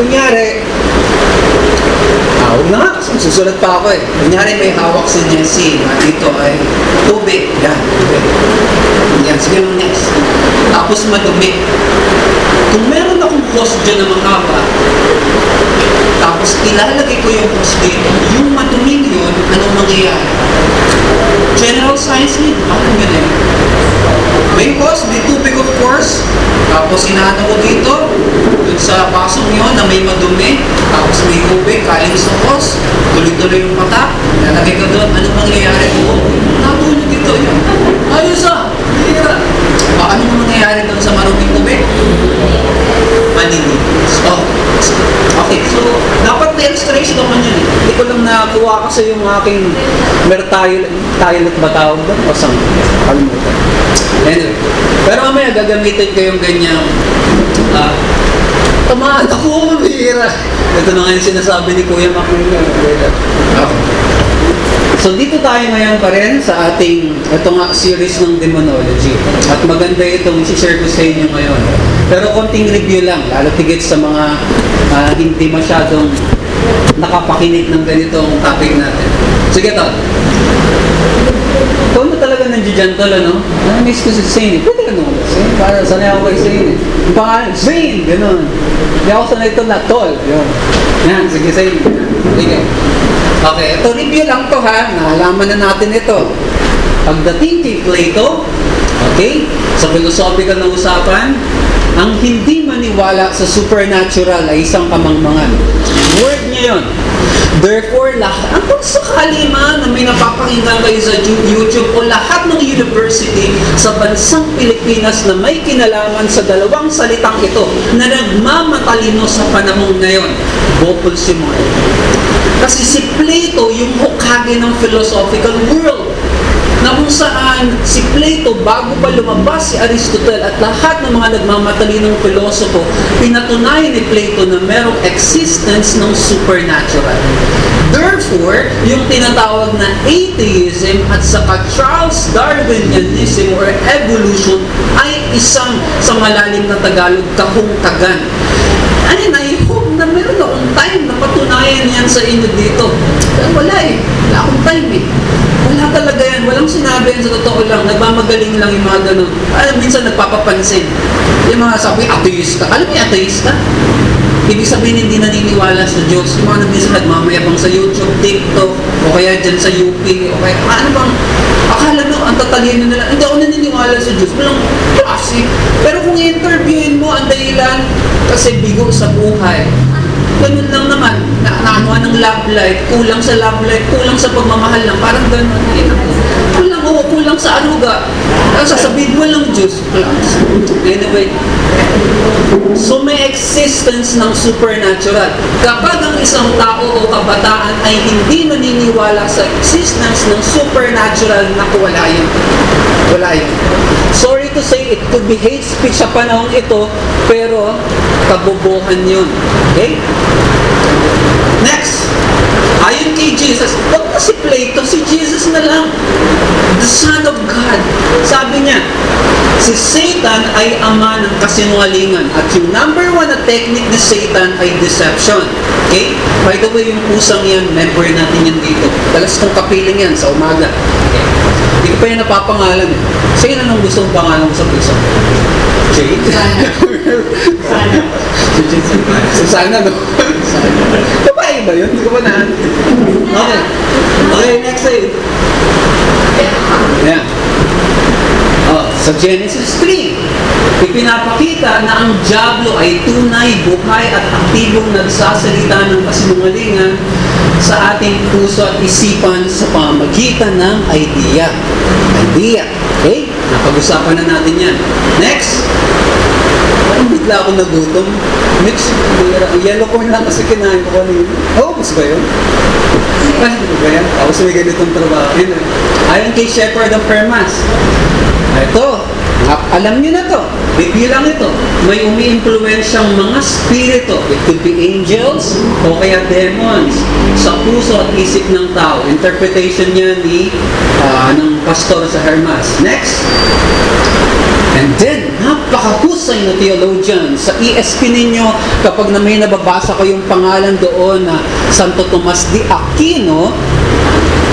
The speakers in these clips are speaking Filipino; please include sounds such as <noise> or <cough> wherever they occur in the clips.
kunyari, ah, huwag na nga, susulat pa ako eh. Kunyari may hawak si Jessie, na dito ay tubig. Yan, tubig. Yan, sige next. Tapos madumi. Kung meron hose dyan na mahaba, tapos ilalagay ko yung hose dito, yung maduming yun, anong mangyayari? General science need, parang ganun. May hose, may tubig of course, tapos inaano ko dito, dun sa pasong yun na may madumi, tapos may tubig, kaling sa hose, tuloy-tuloy yung mata, lalagay ko doon, anong mangyayari ko? Natulog dito yun. Ayos ah, hira. Ah, mangyayari doon sa maruming tubig? Manilinis. Oh. Okay, so dapat may illustration naman yun eh. Hindi ko lang nakuha kasi yung aking mertile, toilet ba tawag doon? O sang, kalimutan. Anyway, pero mamaya gagamitin ko yung ganyang ah, tamaan ako, bihira. Ito na nga yung sinasabi ni Kuya Makuya. Okay. So dito tayo ngayon pa rin sa ating ito nga series ng demonology. At maganda itong i-share ko sa inyo ngayon. Pero konting review lang, lalo tigit sa mga ah, hindi masyadong nakapakinig ng ganitong topic natin. Sige to. Ikaw na talaga nandiyan tol, ano? Na-miss ko si Zane. Pwede ka naman Zane. Para sanay ako kay Zane. eh. Yung pangalan, Zane! Ganun. Hindi ako sanay ito na tol. Yun. Yan, sige Zane. Sige. Okay, ito review lang to ha. Nalaman na natin ito. Pagdating kay Plato, okay, sa philosophical na usapan, ang hindi maniwala sa supernatural ay isang kamangmangan. Word niya yun. Therefore, lahat, ang kung sakali man na may napapakinggan kayo sa YouTube o lahat ng university sa bansang Pilipinas na may kinalaman sa dalawang salitang ito na nagmamatalino sa panahong ngayon, mga ito. Kasi si Plato, yung Hokage ng philosophical world, na kung saan si Plato, bago pa lumabas si Aristotle at lahat ng mga nagmamatalinong filosopo, pinatunayan ni Plato na merong existence ng supernatural. Therefore, yung tinatawag na atheism at saka Charles Darwinianism or evolution ay isang sa malalim na Tagalog kahungkagan. Ano na meron akong time na patunayan yan sa inyo dito. Wala eh. Wala akong time eh. Wala talaga yan. Walang sinabi yan sa totoo lang. Nagmamagaling lang yung mga ganun. Alam, minsan nagpapapansin. Yung mga sabi, ateista. Alam mo yung ateista? Ibig sabihin hindi naniniwala sa Diyos. Yung mga minsan nagmamayabang sa YouTube, TikTok, o kaya dyan sa UP, o kaya ano bang, akala no, ang tatalino nila, hindi ako naniniwala sa Diyos. Walang klase. Pero kung i-interviewin mo ang dahilan, kasi bigo sa buhay, ganun lang naman, na naanuhan ng love life, kulang sa love life, kulang sa pagmamahal lang, parang ganun. Naku. Kulang oo, kulang sa aruga. Sasabihin mo lang Diyos. Anyway, so may existence ng supernatural. Kapag ang isang tao o kabataan ay hindi naniniwala sa existence ng supernatural, naku, wala yun. Wala yun. Sorry to say, it could be hate speech sa panahon ito, pero kabobohan yun. Okay? Next, ayon kay Jesus, wag na si Plato, si Jesus na lang. The Son of God. Sabi niya, si Satan ay ama ng kasinungalingan at yung number one na technique ni Satan ay deception. Okay? By the way, yung pusang yan, member natin yan dito. Dalas kong kapiling yan sa umaga. Okay? Hindi ko pa yan napapangalan eh. Sino nang gusto mong pangalan mo sa puso? Jade? <laughs> Sana. Sana, no? <laughs> Babae ba yun? Hindi ko pa na. Okay. Okay, next slide. Yeah. Oh, sa Genesis 3, ipinapakita na ang Diablo ay tunay, buhay at aktibong nagsasalita ng kasinungalingan sa ating puso at isipan sa pamamagitan ng idea. Idea. Okay? Napag-usapan na natin yan. Next. Parang bigla ako nagutom. Mix, yellow corn lang kasi kinain ko kanina. Oh, mas ba yun? Ay, ano ba yan? Tapos may ganitong trabaho. Yun, eh. Ayon kay Shepherd of Hermas. Ito, a- alam niyo na to. Bibilang ito. May umi-impluensyang mga spirito. It could be angels o kaya demons sa puso at isip ng tao. Interpretation niya ni ah, ng pastor sa Hermas. Next. And then, napakahusay na theologian. Sa ESP ninyo, kapag na may nababasa kayong pangalan doon na Santo Tomas de Aquino,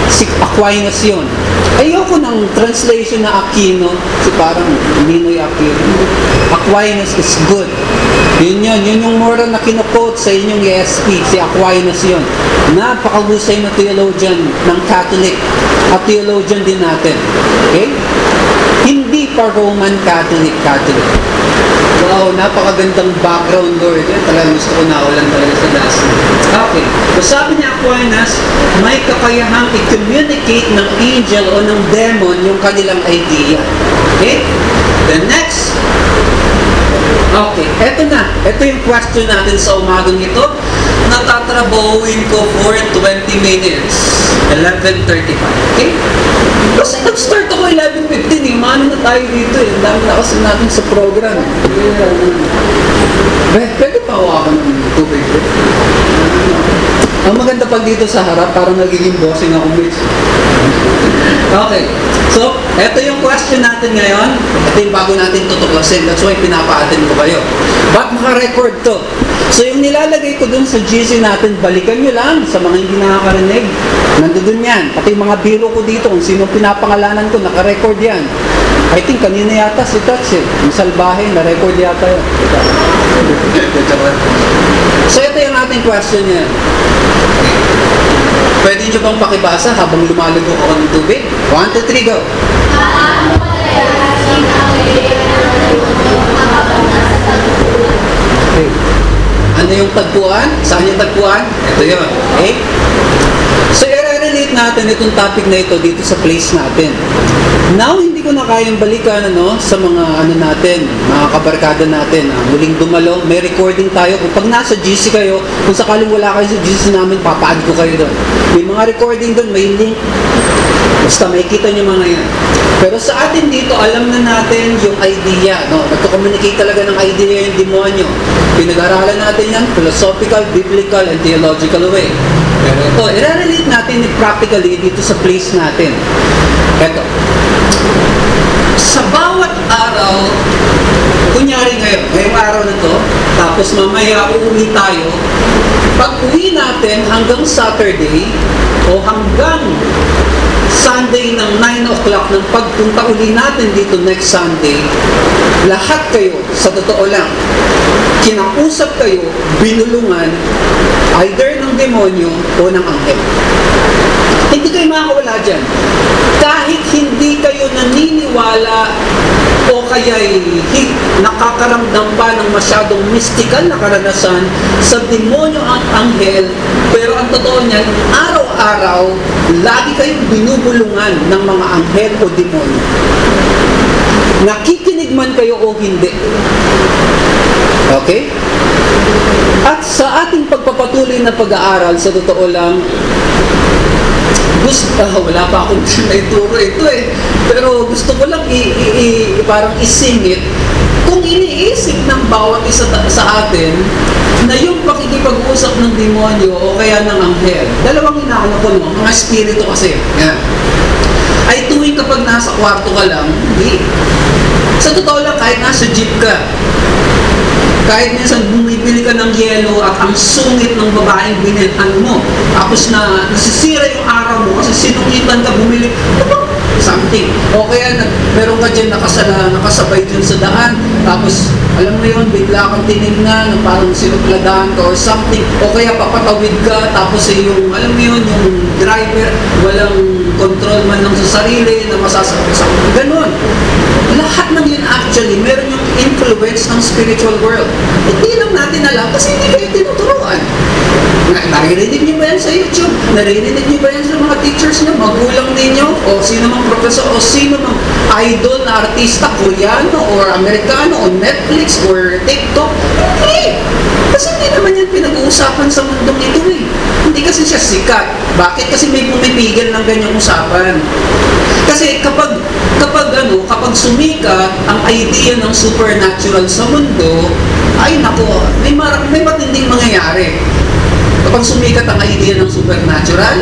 si Aquinas yun. Ayoko ng translation na Aquino, si parang Ninoy Aquino. Aquinas is good. Yun yun, yun yung moral na kinoquote sa inyong ESP, si Aquinas yun. Napakahusay na theologian ng Catholic at theologian din natin. Okay? Hindi pa Roman Catholic Catholic. Wow, napakagandang background, Lord. Eh, talagang gusto ko nawalan talaga sa last Okay. So sabi niya Aquinas, may kakayahang i-communicate ng angel o ng demon yung kanilang idea. Okay? The next. Okay, eto na. Ito yung question natin sa umagang ito. Natatrabahuin ko for 20 minutes. 11.35. Okay? Kasi nag-start ako 11.15 eh. Umano na tayo dito eh. Dami na kasi natin sa program. Eh, pwede pa hawakan ng tubig ko. Ang maganda pag dito sa harap, parang nagiging bossing ako, Mitch. Okay. So, eto yung question natin ngayon. Ito yung bago natin tutuklasin. That's why pinapa-attend ko kayo. Ba't maka-record to? So, yung nilalagay ko dun sa GC natin, balikan nyo lang sa mga hindi nakakarinig. Nandun yan. Pati mga biro ko dito, kung sino pinapangalanan ko, naka-record yan. I think kanina yata si Touch eh. Yung salbahe, na-record yata yun. so, ito yung ating question niya. Pwede nyo bang pakibasa habang lumalago ako ng tubig? 1, 2, 3, go! Okay. Ano yung tagpuan? Saan yung tagpuan? Ito yun. Okay? So, i-relate natin itong topic na ito dito sa place natin. Now, hindi ko na kayang balikan ano, sa mga ano natin, mga kabarkada natin. Ah, muling dumalo, may recording tayo. Kung pag nasa GC kayo, kung sakaling wala kayo sa GC namin, papaad ko kayo doon. May mga recording doon, may link. Basta makikita nyo mga yan. Pero sa atin dito, alam na natin yung idea. No? Nagko-communicate talaga ng idea yung demonyo. Pinag-aralan natin yan, philosophical, biblical, and theological way. Pero ito, i-relate natin practically dito sa place natin. Ito. Sa bawat araw, kunyari ngayon, ngayong araw na to, tapos mamaya uuwi tayo, pag uwi natin hanggang Saturday, o hanggang Sunday ng 9 o'clock ng pagpunta uli natin dito next Sunday, lahat kayo, sa totoo lang, kinausap kayo, binulungan, either ng demonyo o ng anghel. Hindi kayo makakawala dyan. Kahit hindi kayo naniniwala o kaya'y nakakaramdam pa ng masyadong mystical na karanasan sa demonyo ang anghel, pero ang totoo niyan, araw-araw, lagi kayong binubulungan ng mga anghel o demonyo. Nakikinig man kayo o hindi. Okay? At sa ating pagpapatuloy na pag-aaral, sa totoo lang, gusto, <laughs> ah, wala pa akong <laughs> naituro ito eh. Pero gusto ko lang i, i, i- parang isingit kung iniisip ng bawat isa sa atin na yung pakikipag-usap ng demonyo o kaya ng anghel, dalawang inaano ko no, mga spirito kasi. Yan. Ay tuwing kapag nasa kwarto ka lang, hindi. Sa totoo lang, kahit nasa jeep ka, kahit minsan bumibili ka ng yelo at ang sungit ng babaeng binilhan mo, tapos na nasisira yung araw mo kasi sinungitan ka bumili? Something. O kaya meron ka dyan nakasala, nakasabay dyan sa daan, tapos alam mo yun, bigla kang tinignan, na parang sinuplagaan ka or something, o kaya papatawid ka, tapos eh, yung, alam mo yun, yung driver, walang control man lang sa sarili, na masasakit sa Ganon. Lahat ng yun actually, meron yung influence ng spiritual world. Hindi lang natin alam kasi hindi kayo tinuturuan. Na, naririnig niyo ba yan sa YouTube? Naririnig niyo ba yan sa mga teachers niyo, magulang ninyo, o sino mang professor, o sino mang idol na artista, Koreano, or Amerikano, o Netflix, or TikTok? Hindi! Kasi hindi naman yan pinag-uusapan sa mundong ito eh. Hindi kasi siya sikat. Bakit? Kasi may pumipigil ng ganyang usapan. Kasi kapag kapag ano, kapag sumika ang idea ng supernatural sa mundo, ay nako, may mar- may matinding mangyayari. Kapag sumikat ang idea ng supernatural,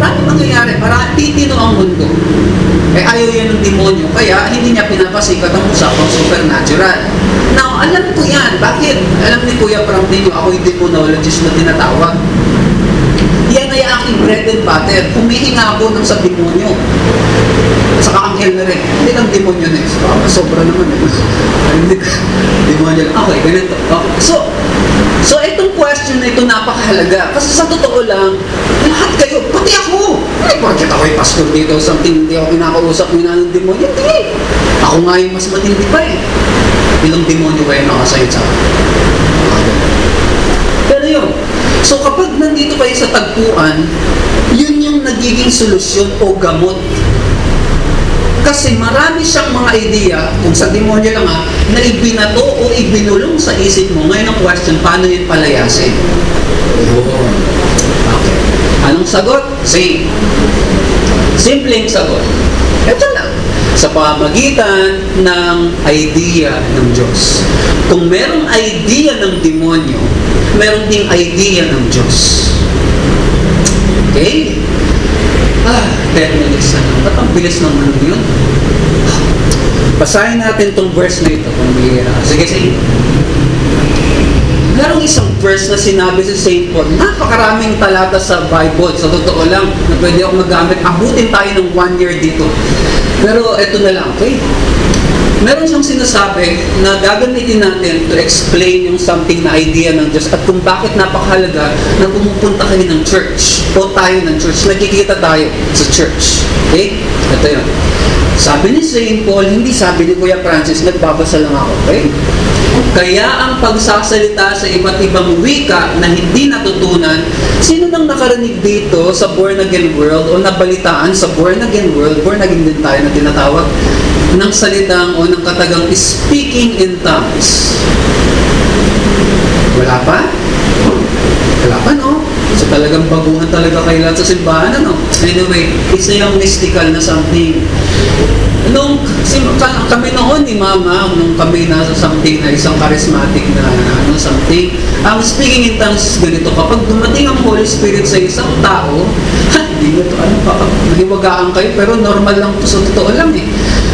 Maraming mangyayari. Para titino ang mundo. Eh ayaw yan ng demonyo. Kaya hindi niya pinapasikat ang usapang supernatural. Now, alam ko yan. Bakit? Alam ni Kuya Pram ninyo, ako yung demonologist na tinatawag. Yan ay aking bread and butter. Humihinga ako ng sa demonyo. Saka anghel na rin. Hindi lang demonyo. Baka sobra naman eh. Hindi demonyo lang. Okay, ganito. Okay. So, so itong question na ito napakahalaga. Kasi sa totoo lang, lahat kayo, pati ako. Ay, bakit ako yung pastor dito? Something hindi ako kinakausap na ng demonyo. Hindi. Ako nga yung mas matindi pa eh. Ilang demonyo kayo nakasayot sa akin? Pero yun, so kapag nandito kayo sa tagpuan, yun yung nagiging solusyon o gamot. Kasi marami siyang mga idea, kung sa demonyo lang ha, na ibinato o ibinulong sa isip mo. Ngayon ang question, paano yun palayasin? Okay. Anong sagot? Same. Simpleng sagot. Ito lang. Sa pamagitan ng idea ng Diyos. Kung merong idea ng demonyo, meron ding idea ng Diyos. Okay? Ah, 10 minutes na lang. Ba't ang bilis naman yun? Basahin natin tong verse na ito kung bihira. Sige, sige. Merong isang verse na sinabi sa St. Paul, napakaraming talata sa Bible, sa totoo lang, na pwede ako magamit. Abutin tayo ng one year dito. Pero ito na lang, okay? Meron siyang sinasabi na gagamitin natin to explain yung something na idea ng Diyos at kung bakit napakahalaga na pumupunta kayo ng church o tayo ng church, nagkikita tayo sa church. Okay? Ito yun. Sabi ni St. Paul, hindi sabi ni Kuya Francis, nagbabasa lang ako, okay? Kaya ang pagsasalita sa iba't ibang wika na hindi natutunan, sino nang nakarinig dito sa born again world o nabalitaan sa born again world, born again din tayo na tinatawag, ng salitang o ng katagang speaking in tongues? Wala pa? Wala pa, no? So talagang baguhan talaga kayo sa simbahan, ano? Anyway, it's a yung mystical na something. Nung kami noon ni Mama, nung kami nasa something na isang charismatic na ano, something, ang speaking in tongues ganito, kapag dumating ang Holy Spirit sa isang tao, <laughs> hindi mo to, ano, kapag nahiwagaan kayo, pero normal lang to sa totoo lang eh.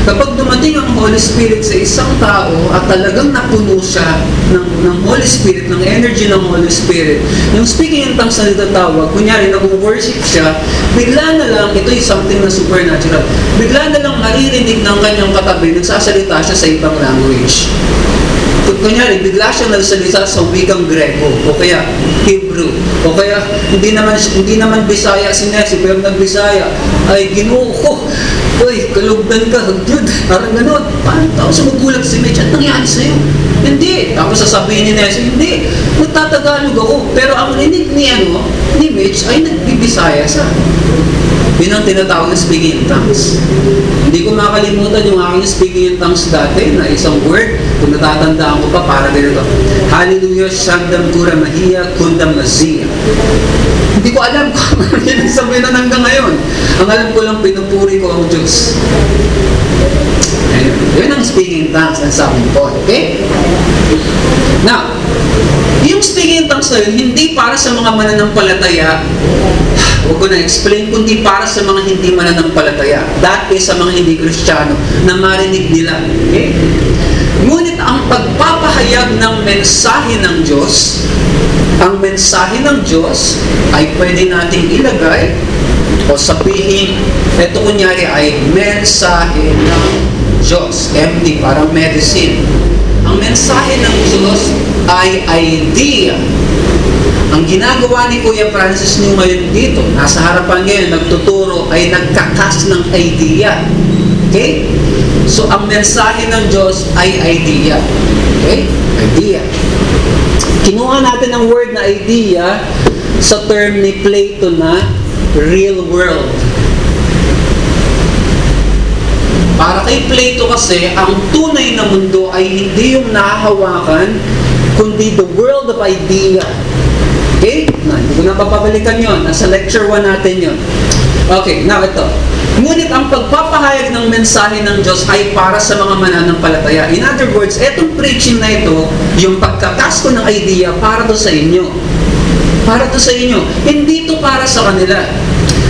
Kapag dumating ang Holy Spirit sa isang tao at talagang napuno siya ng, ng Holy Spirit, ng energy ng Holy Spirit, yung speaking in tongues na nitatawag, kunyari nag-worship siya, bigla na lang, ito is something na supernatural, bigla na lang maririnig ng kanyang katabi, nagsasalita siya sa ibang language. Kunyari, bigla siyang nagsalita sa wikang Grego, o kaya Hebrew, o kaya hindi naman hindi naman Bisaya si Nessie, pero nag-Bisaya, ay ginoo ko, Uy, kalugdan ka, dude, parang ganun. Paano tao sumugulag si Mitch? At nangyari sa'yo? Hindi. Tapos sasabihin ni Nessie, hindi. Nagtatagalog ako. Pero ang rinig ni, ano, ni Mitch ay nagbibisaya sa. Yun ang tinatawag na speaking in tongues. Hindi ko makalimutan yung aking speaking in tongues dati na isang word, kung natatandaan ko pa, para ganito. Hallelujah, Shandam Kura Mahiya, Kundam Mazia. Hindi ko alam kung ano yung sabihin na hanggang ngayon. Ang alam ko lang, pinupuri ko ang Diyos. Ayun. Yun ang speaking in tongues ng sabi ko. Okay? Now, yung speaking in tongues hindi para sa mga mananampalataya, huwag ko na explain, kundi para sa mga hindi mananampalataya. That is sa mga hindi kristyano na marinig nila. Okay? Ngunit ang pagpapahayag ng mensahe ng Diyos, ang mensahe ng Diyos ay pwede nating ilagay o sabihin, ito kunyari ay mensahe ng Diyos. MD, parang medicine. Mensahe ng Diyos ay idea. Ang ginagawa ni Kuya Francis nyo ngayon dito, nasa harapan ngayon, nagtuturo, ay nagkakas ng idea. Okay? So, ang mensahe ng Diyos ay idea. Okay? Idea. Kinuha natin ang word na idea sa term ni Plato na real world. Para kay Plato kasi, ang tunay na mundo ay hindi yung nahahawakan, kundi the world of idea. Okay? Na, hindi ko na papabalikan yon. Nasa lecture 1 natin yon. Okay, now ito. Ngunit ang pagpapahayag ng mensahe ng Diyos ay para sa mga mananampalataya. In other words, etong preaching na ito, yung pagkakasko ng idea, para to sa inyo. Para to sa inyo. Hindi to para sa kanila.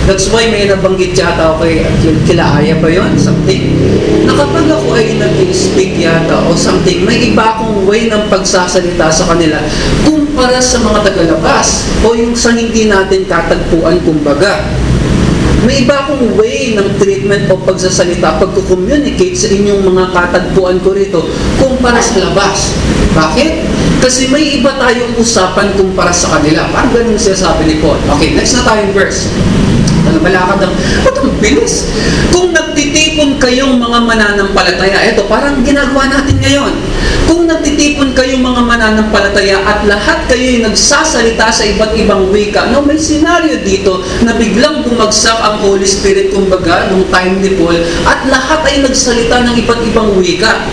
That's why may nabanggit yata ako kay kila Aya ba yun? Something. Na kapag ako ay nag-speak yata o something, may iba akong way ng pagsasalita sa kanila kumpara sa mga tagalabas o yung sa hindi natin katagpuan kumbaga. May iba akong way ng treatment o pagsasalita, pagko-communicate sa inyong mga katagpuan ko rito kumpara sa labas. Bakit? Kasi may iba tayong usapan kumpara sa kanila. Parang ganun siya sabi ni Paul. Okay, next na tayong verse. Malakad ang, ba't ang bilis? Kung nagtitipon kayong mga mananampalataya, eto, parang ginagawa natin ngayon. Kung nagtitipon kayong mga mananampalataya at lahat kayo'y nagsasalita sa iba't ibang wika, no, may senaryo dito na biglang bumagsak ang Holy Spirit, kumbaga, nung time ni Paul, at lahat ay nagsalita ng iba't ibang wika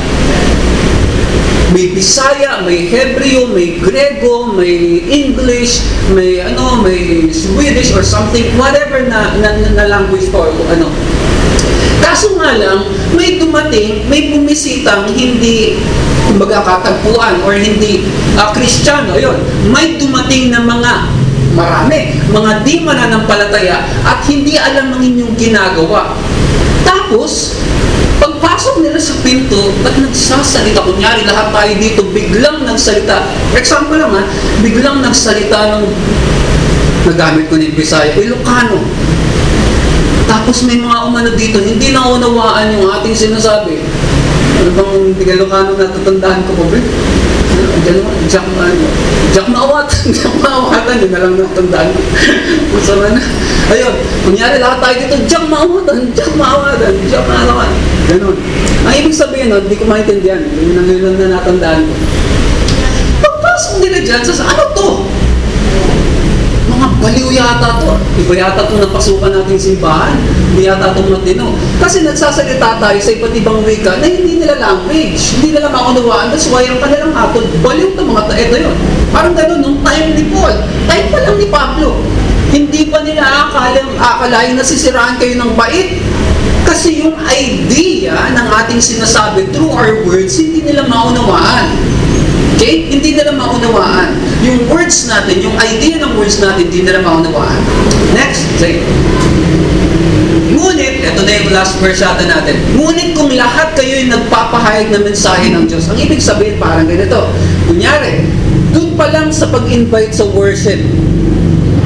may Bisaya, may Hebreo, may Grego, may English, may ano, may Swedish or something, whatever na, na, na language or ano. Kaso nga lang, may dumating, may bumisitang hindi kumbaga katagpuan or hindi uh, Kristiyano, yun. May dumating na mga marami, mga di mananampalataya at hindi alam ang inyong ginagawa. Tapos, pagpasok nila sa pinto, ba't nagsasalita? Kunyari, lahat tayo dito, biglang nagsalita. Example lang ha, biglang nagsalita ng, nagamit ko ni Bisaya, Ilocano. Tapos may mga umano dito, hindi na unawaan yung ating sinasabi. Ano bang Ilocano na tatandaan ko po, mo, Jack, ano, Jack Maawatan, Jack <laughs> Maawatan, yun na lang natandaan ko. <laughs> Kung na. Ayun, kunyari lahat tayo dito, Jack Maawatan, Jack Maawatan, Jack Maawatan. Ganun. Ang ibig sabihin, no, hindi ko maintindihan. Yun ang na natandaan ko. Pagpasok nila dyan, sa ano to? Mga baliw yata to. Iba yata itong napasukan nating simbahan. Hindi yata itong matino. Kasi nagsasalita tayo sa iba't ibang wika na hindi nila language. Hindi nila maunawaan. That's why ang kanilang atod, baliw to mga tayo. Ito yun. Parang gano'n nung time ni Paul. Time pa lang ni Pablo. Hindi pa nila akalang, akalain na sisiraan kayo ng bait. Kasi yung idea ng ating sinasabi through our words, hindi nila maunawaan. Okay? Hindi nila maunawaan. Yung words natin, yung idea ng words natin, hindi nila maunawaan. Next, say. Ngunit, ito na yung last verse natin natin. Ngunit kung lahat kayo ay nagpapahayag ng mensahe ng Diyos, ang ibig sabihin parang ganito. Kunyari, doon pa lang sa pag-invite sa worship,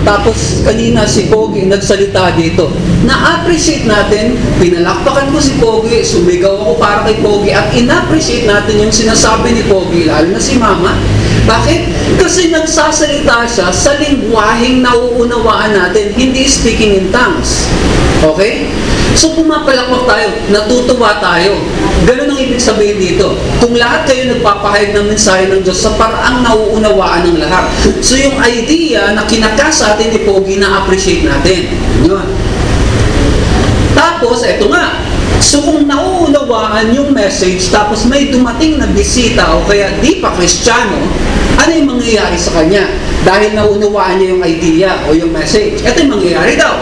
tapos kanina si Pogi nagsalita dito. Na-appreciate natin, pinalakpakan ko si Pogi, sumigaw ako para kay Pogi at in-appreciate natin yung sinasabi ni Pogi, lalo na si Mama. Bakit? Kasi nagsasalita siya sa lingwaheng nauunawaan natin, hindi speaking in tongues. Okay? So pumapalakpak tayo, natutuwa tayo. Ganun ang ibig sabihin dito. Kung lahat kayo nagpapahayag ng mensahe ng Diyos sa paraang nauunawaan ng lahat. So yung idea na kinakas sa atin ni Pogi na appreciate natin. Yun. Tapos, eto nga, So kung nauunawaan yung message tapos may dumating na bisita o kaya di pa kristyano, ano yung mangyayari sa kanya? Dahil naunawaan niya yung idea o yung message. Ito yung mangyayari daw.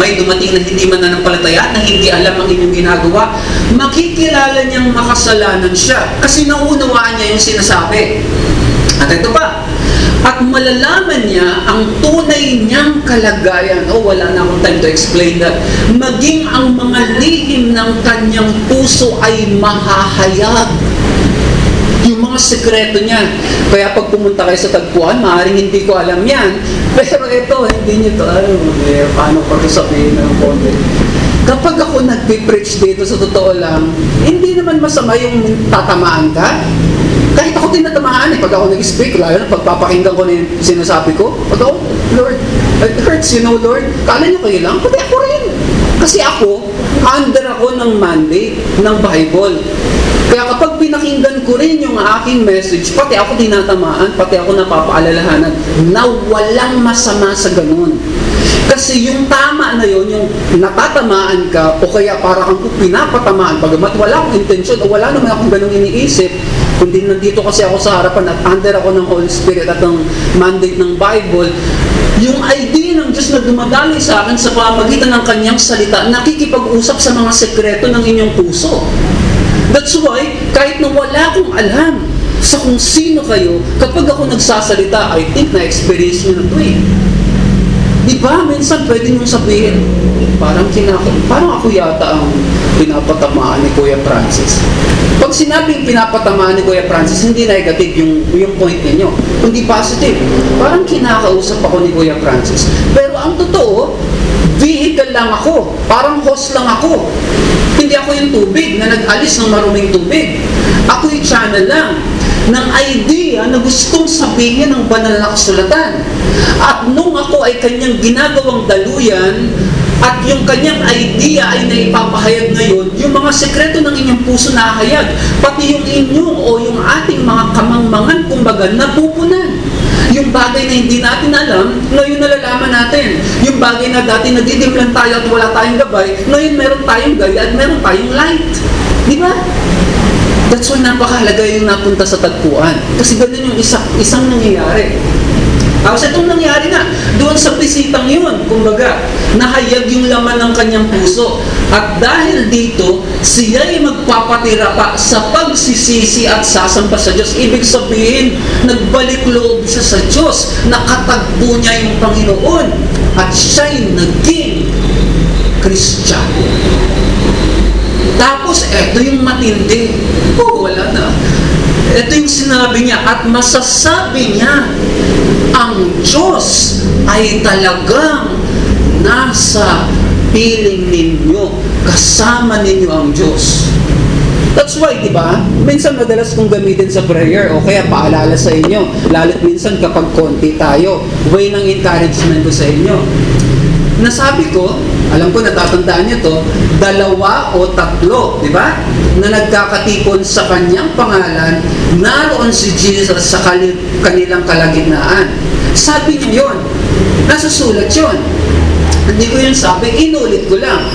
May dumating na hindi mananampalataya, na hindi alam ang inyong ginagawa, makikilala niyang makasalanan siya kasi naunawaan niya yung sinasabi. At ito pa, at malalaman niya ang tunay niyang kalagayan. Oh, wala na akong time to explain that. Maging ang mga lihim ng kanyang puso ay mahahayag. Yung mga sekreto niya. Kaya pag pumunta kayo sa tagpuan, maaaring hindi ko alam yan. <laughs> Pero ito, hindi niyo to alam. Eh, paano pa ito sabihin ng konti? Kapag ako nagpipreach dito sa totoo lang, hindi naman masama yung tatamaan ka. Kahit ako tinatamaan eh, pag ako nag-speak, lalo na pagpapakinggan ko na yung sinasabi ko, pag ako, Lord, it hurts, you know, Lord, kala niyo kayo lang, pati ako rin. Kasi ako, under ako ng mandate ng Bible. Kaya kapag pinakinggan ko rin yung aking message, pati ako tinatamaan, pati ako napapaalalahanan, na walang masama sa ganun. Kasi yung tama na yon yung natatamaan ka, o kaya para kang pinapatamaan, bagamat wala akong intensyon, o wala naman akong ganung iniisip, kundi nandito kasi ako sa harapan at under ako ng Holy Spirit at ng mandate ng Bible, yung idea ng Diyos na dumadali sa akin sa pamagitan ng kanyang salita, nakikipag-usap sa mga sekreto ng inyong puso. That's why, kahit na wala akong alam sa kung sino kayo, kapag ako nagsasalita, I think na-experience nyo na ito eh. Di ba, minsan pwede niyong sabihin, parang kinako, parang ako yata ang pinapatamaan ni Kuya Francis. Pag sinabing pinapatamaan ni Kuya Francis, hindi negative yung, yung point ninyo, kundi positive. Parang kinakausap ako ni Kuya Francis. Pero ang totoo, vehicle lang ako. Parang host lang ako. Hindi ako yung tubig na nag-alis ng maruming tubig. Ako yung channel lang ng idea na gustong sabihin ng banal na kasulatan. At nung ako ay kanyang ginagawang daluyan, at yung kanyang idea ay naipapahayag ngayon, yung mga sekreto ng inyong puso nahayag, pati yung inyong o yung ating mga kamangmangan, kumbaga, napupunan. Yung bagay na hindi natin alam, ngayon nalalaman natin. Yung bagay na dati nadidim lang tayo at wala tayong gabay, ngayon meron tayong gaya at meron tayong light. Di ba? That's why napakahalaga yung napunta sa tagpuan. Kasi ganun yung isa, isang nangyayari. Tapos itong nangyari na, doon sa bisitang yun, kumbaga, nahayag yung laman ng kanyang puso. At dahil dito, siya ay magpapatira pa sa pagsisisi at sasampa sa Diyos. Ibig sabihin, nagbalik loob siya sa Diyos. Nakatagpo niya yung Panginoon. At siya'y naging Kristiyano. Tapos, eto yung matindi. Oh, wala na. Ito yung sinabi niya, at masasabi niya, ang Diyos ay talagang nasa piling ninyo. Kasama ninyo ang Diyos. That's why, di ba? Minsan madalas kong gamitin sa prayer o kaya paalala sa inyo. Lalo't minsan kapag konti tayo, way ng encouragement ko sa inyo. Nasabi ko, alam ko natatandaan niyo to, dalawa o tatlo, di ba? Na nagkakatipon sa kanyang pangalan, naroon si Jesus sa kanilang kalagitnaan. Sabi niya yon. Nasusulat yon. Hindi ko yun sabi, inulit ko lang.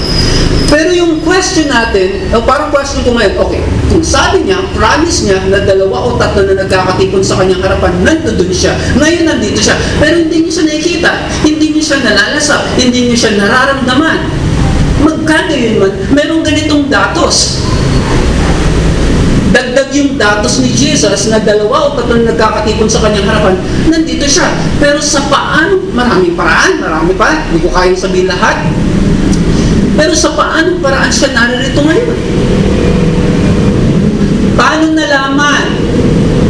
Pero yung question natin, o parang question ko ngayon, okay, kung sabi niya, promise niya na dalawa o tatlo na nagkakatipon sa kanyang harapan, nandun siya. Ngayon nandito siya. Pero hindi niyo siya nakikita. Hindi niyo siya nalalasap. Hindi niyo siya nararamdaman. Magkagayon man, merong ganitong datos. Dagdag yung datos ni Jesus na dalawa o tatlo na nagkakatipon sa kanyang harapan, nandito siya. Pero sa paano, maraming paraan, marami pa, hindi ko kayang sabihin lahat. Pero sa paanong paraan siya naririto ngayon? Paano nalaman?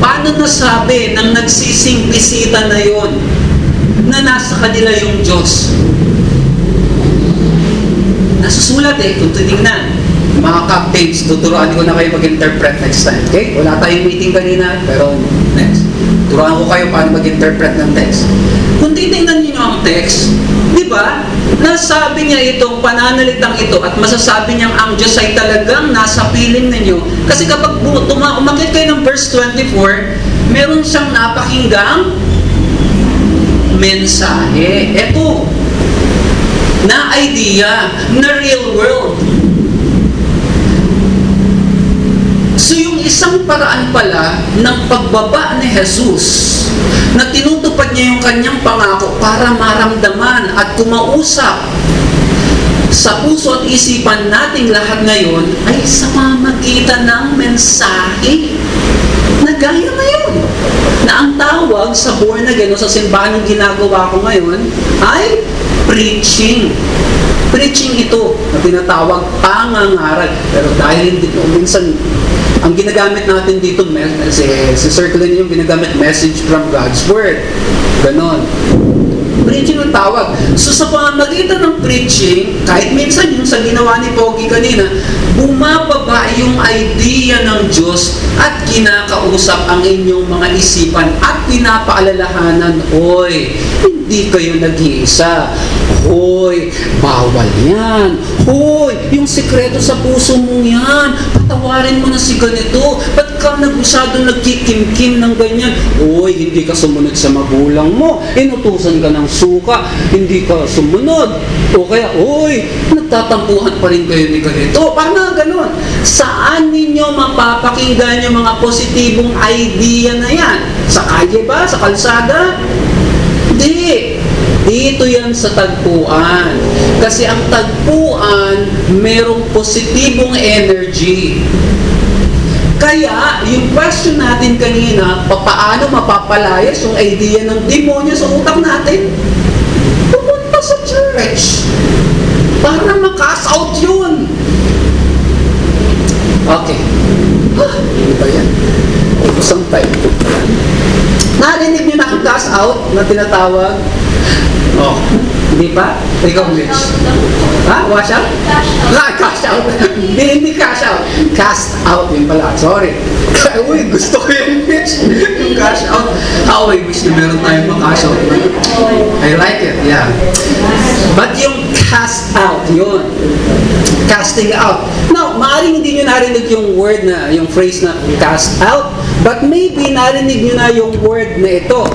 Paano nasabi ng nagsising bisita na yon na nasa kanila yung Diyos? Nasusulat eh, kung titignan. Mga captains, tuturuan ko na kayo mag-interpret next time. Okay? Wala tayong meeting kanina, pero next. Turuan ko kayo paano mag-interpret ng text. Kung titingnan niyo ang text, di ba? Nasabi niya itong pananalitang ito at masasabi niyang ang Diyos ay talagang nasa piling ninyo. Kasi kapag umakit kayo ng verse 24, meron siyang napakinggang mensahe. Ito, na idea, na real world. So yung isang paraan pala ng pagbaba ni Jesus na tinutupad niya yung kanyang pangako para maramdaman at kumausap sa puso at isipan nating lahat ngayon ay sa pamagitan ng mensahe na gaya ngayon. Na ang tawag sa born again o sa simbahan ng ginagawa ko ngayon ay preaching. Preaching ito na tinatawag pangangaral. Pero dahil hindi minsan ang ginagamit natin dito, si, si Circle yung ginagamit message from God's Word. Ganon. Preaching ang tawag. So sa pamamagitan ng preaching, kahit minsan yung sa ginawa ni Pogi kanina, bumababa yung idea ng Diyos at kinakausap ang inyong mga isipan at pinapaalalahanan, Hoy, hindi kayo nag-iisa. Hoy, bawal yan. Hoy, yung sikreto sa puso mo yan. Patawarin mo na si ganito. Ba't ka nagmasyado nagkikimkim ng ganyan? Hoy, hindi ka sumunod sa magulang mo. Inutusan ka ng suka. Hindi ka sumunod. O kaya, hoy, nagtatampuhan pa rin kayo ni ganito. Parang ganun. Saan ninyo mapapakinggan yung mga positibong idea na yan? Sa kalye ba? Sa kalsada? Hindi. Dito yan sa tagpuan. Kasi ang tagpuan, merong positibong energy. Kaya, yung question natin kanina, paano mapapalayas yung idea ng demonyo sa utak natin? Pupunta courage para makas out yun. Okay. Ah, ano ba yan? Isang time. Narinig niyo na ang cast out na tinatawag? Oh, hindi pa? Ikaw, Mitch. Ha? Wash out? Ah, cash out. Hindi, hindi cash out. Cast out yun pala. Sorry. <laughs> Uy, gusto ko yung Mitch. Yung cash out. How I wish na meron tayong mga-cash out. I like it, yeah. But yung cast out, yun. Casting out. Now, maaaring hindi nyo narinig yung word na, yung phrase na cast out, but maybe narinig nyo na yung word na ito.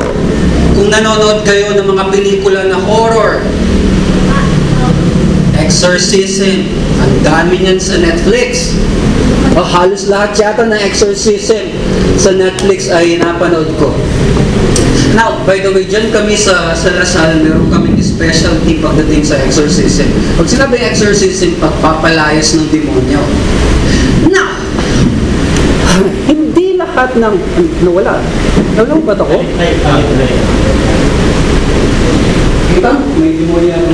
Kung nanonood kayo ng mga pelikula na horror, exorcism, ang dami niyan sa Netflix. O halos lahat yata ng exorcism sa Netflix ay napanood ko. Now, by the way, dyan kami sa, sa Lasal, meron kaming specialty pagdating sa exorcism. Pag sinabi exorcism, pagpapalayas ng demonyo. Now, <laughs> hindi lahat ng... Nawala. Nawala ba ito ko? Kita? May demonyo ako.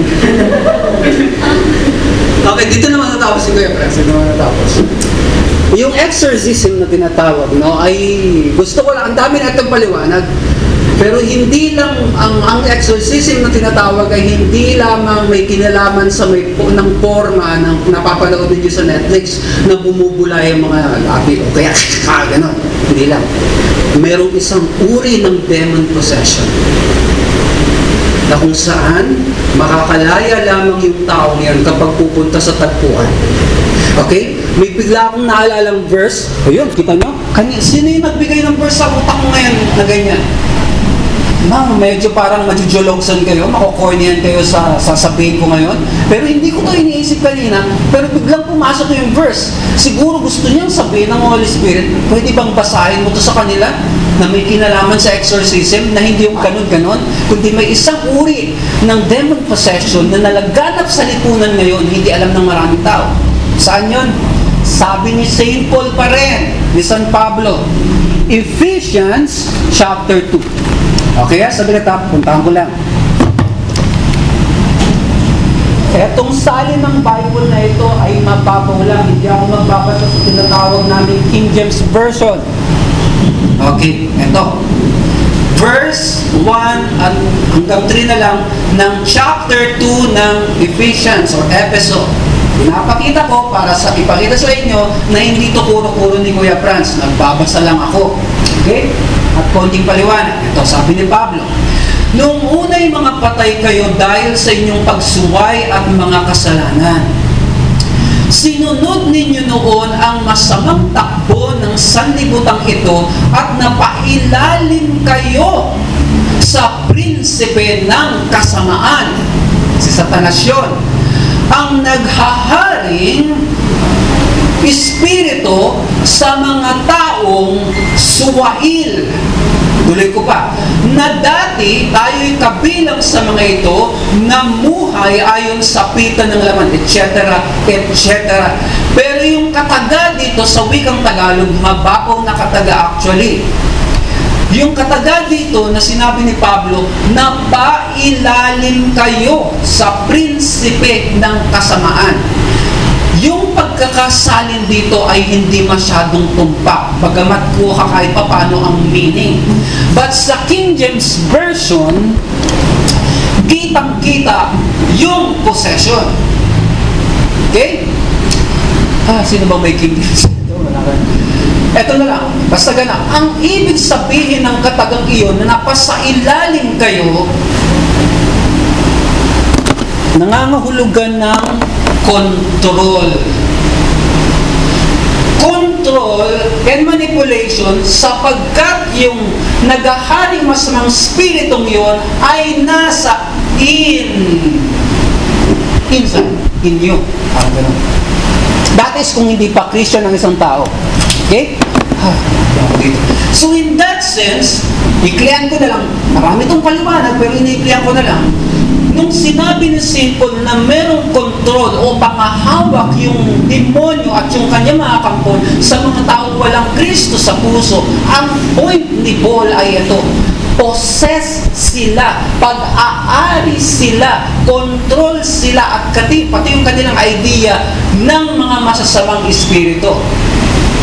<laughs> okay, dito naman natapos si Kuya Franz. Dito naman natapos. Yung exorcism na tinatawag, no, ay gusto ko lang, ang dami na itong paliwanag. Pero hindi lang, ang, ang exorcism na tinatawag ay hindi lamang may kinalaman sa may po, ng forma ng napapanood ninyo sa Netflix na bumubula yung mga labi o kaya <laughs> ah, ganon. Hindi lang. Merong isang uri ng demon possession na kung saan makakalaya lamang yung tao yan kapag pupunta sa tagpuan. Okay? May bigla akong naalalang verse. Ayun, kita nyo? Kani, sino yung nagbigay ng verse sa utak ko ngayon na ganyan? Ma'am, medyo parang majujologsan kayo, makukornian kayo sa sasabihin ko ngayon. Pero hindi ko to iniisip kanina, pero biglang pumasok yung verse. Siguro gusto niyang sabihin ng Holy Spirit, pwede bang basahin mo to sa kanila na may kinalaman sa exorcism na hindi yung ganun-ganon, kundi may isang uri ng demon possession na nalaganap sa lipunan ngayon, hindi alam ng maraming tao. Saan yon? Sabi ni St. Paul pa rin, ni San Pablo, Ephesians chapter 2. Okay, ah, sabi na tap, puntahan ko lang. Etong salin ng Bible na ito ay mababaw lang. Hindi ako magbabasa sa tinatawag namin King James Version. Okay, ito. Verse 1 at hanggang 3 na lang ng chapter 2 ng Ephesians or episode. Pinapakita ko para sa ipakita sa inyo na hindi to puro-puro ni Kuya Franz. Nagbabasa lang ako. Okay? At konting paliwanag. Ito, sabi ni Pablo. Noong una'y mga patay kayo dahil sa inyong pagsuway at mga kasalanan. Sinunod ninyo noon ang masamang takbo ng sanlibutan ito at napailalim kayo sa prinsipe ng kasamaan. Si Satanas yun. Ang naghaharing espiritu sa mga taong suwail. Tuloy ko pa, na dati tayo'y kabilang sa mga ito na muhay ayon sa pita ng laman, etc., etc. Pero yung kataga dito sa wikang Tagalog, mababaw na kataga actually. Yung kataga dito na sinabi ni Pablo, na pailalim kayo sa prinsipe ng kasamaan. Yung pagkakasalin dito ay hindi masyadong tumpak, bagamat kuha kahit papano ang meaning. But sa King James Version, kitang-kita yung possession. Okay? Ah, sino ba may King James? Ito na lang, basta gana. Ang ibig sabihin ng katagang iyon na napasa ilalim kayo, nangangahulugan ng control. Control and manipulation sapagkat yung naghaharing masamang spiritong yon ay nasa in inside, in you. Parang ganun. That is kung hindi pa Christian ang isang tao. Okay? So in that sense, iklian ko na lang, marami itong paliwanag, pero iniklian ko na lang, nung sinabi ni. Paul na merong control o pakahawak yung demonyo at yung kanyang mga kampon sa mga taong walang Kristo sa puso, ang point ni Paul ay ito, possess sila, pag-aari sila, control sila at kati, pati yung kanilang idea ng mga masasamang espiritu.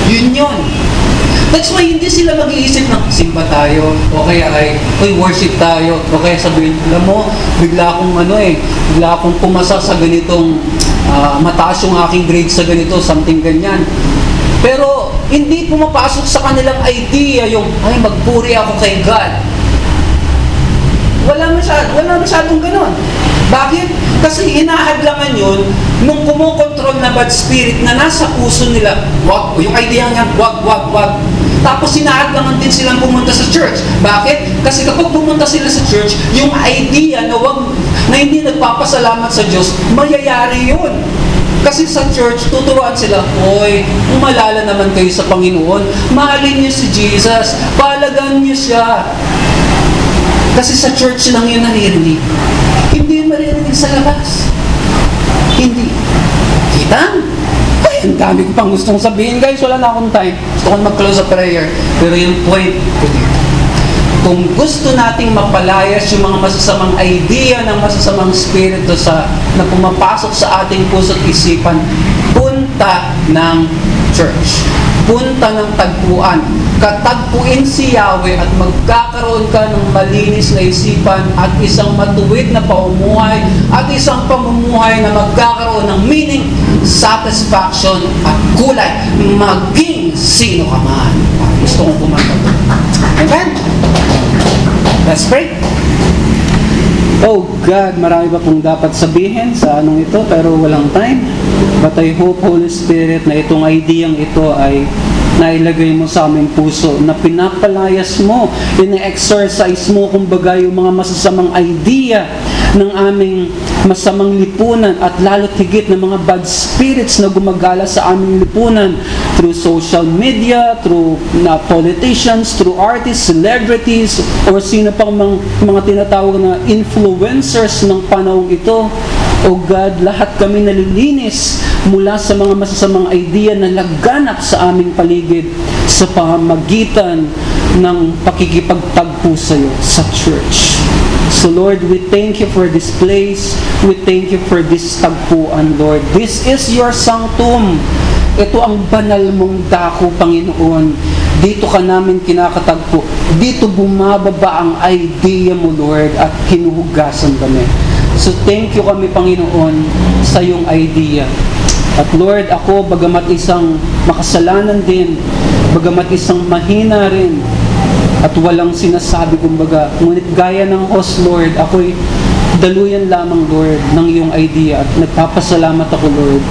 Yun yun. That's why hindi sila mag-iisip ng simba tayo, o kaya ay, uy, worship tayo, o kaya sabihin, alam mo, bigla akong ano eh, bigla akong pumasa sa ganitong, ah, mataas yung aking grade sa ganito, something ganyan. Pero hindi pumapasok sa kanilang idea yung, ay, magpuri ako kay God. Wala masyad, wala masyadong ganun. Bakit? Kasi hinahadlangan yun nung kumukontrol na bad spirit na nasa puso nila, wag, yung idea niya, wag, wag, wag. Tapos hinahadlangan din silang pumunta sa church. Bakit? Kasi kapag pumunta sila sa church, yung idea na wag, na hindi nagpapasalamat sa Diyos, mayayari yun. Kasi sa church, tuturuan sila, Hoy, umalala naman kayo sa Panginoon. Mahalin niyo si Jesus. Palagan niyo siya. Kasi sa church lang yun naririnig. Sa labas. Hindi. Kita? Ay, ang dami ko pang gustong sabihin, guys. Wala na akong time. Gusto ko mag-close a prayer. Pero yung point ko dito, kung gusto nating mapalayas yung mga masasamang idea ng masasamang spirito sa na pumapasok sa ating puso't isipan, punta ng church. Punta ng tagpuan. Katagpuin si Yahweh at magkakaroon ka ng malinis na isipan at isang matuwid na paumuhay at isang pamumuhay na magkakaroon ng meaning, satisfaction at kulay maging sino ka man. Gusto kong kumanta. Amen? Let's pray. Oh God, marami pa pong dapat sabihin sa anong ito pero walang time. But I hope, Holy Spirit, na itong ideyang ito ay nailagay mo sa aming puso, na pinapalayas mo, ina-exercise mo, kumbaga, yung mga masasamang idea ng aming masamang lipunan at lalo higit ng mga bad spirits na gumagala sa aming lipunan through social media, through na politicians, through artists, celebrities, or sino pang mga, mga tinatawag na influencers ng panahong ito. O God, lahat kami nalilinis mula sa mga masasamang idea na laganap sa aming paligid sa pamamagitan ng pakikipagtagpo sa iyo sa church. So Lord, we thank you for this place. We thank you for this tagpuan, Lord. This is your sanctum. Ito ang banal mong dako, Panginoon. Dito ka namin kinakatagpo. Dito bumababa ang idea mo, Lord, at hinuhugasan kami. So thank you kami, Panginoon, sa iyong idea. At Lord, ako, bagamat isang makasalanan din, bagamat isang mahina rin, at walang sinasabi kumbaga, ngunit gaya ng host, Lord, ako'y daluyan lamang, Lord, ng iyong idea at nagpapasalamat ako, Lord,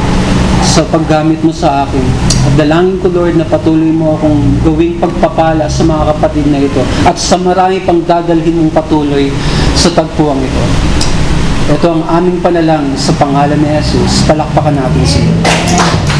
sa paggamit mo sa akin. At dalangin ko, Lord, na patuloy mo akong gawing pagpapala sa mga kapatid na ito at sa marami pang dadalhin mong patuloy sa tagpuang ito. Ito ang aming panalang sa pangalan ni Jesus. Palakpakan natin siya.